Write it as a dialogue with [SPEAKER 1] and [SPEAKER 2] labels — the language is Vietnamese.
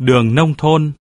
[SPEAKER 1] đường nông thôn.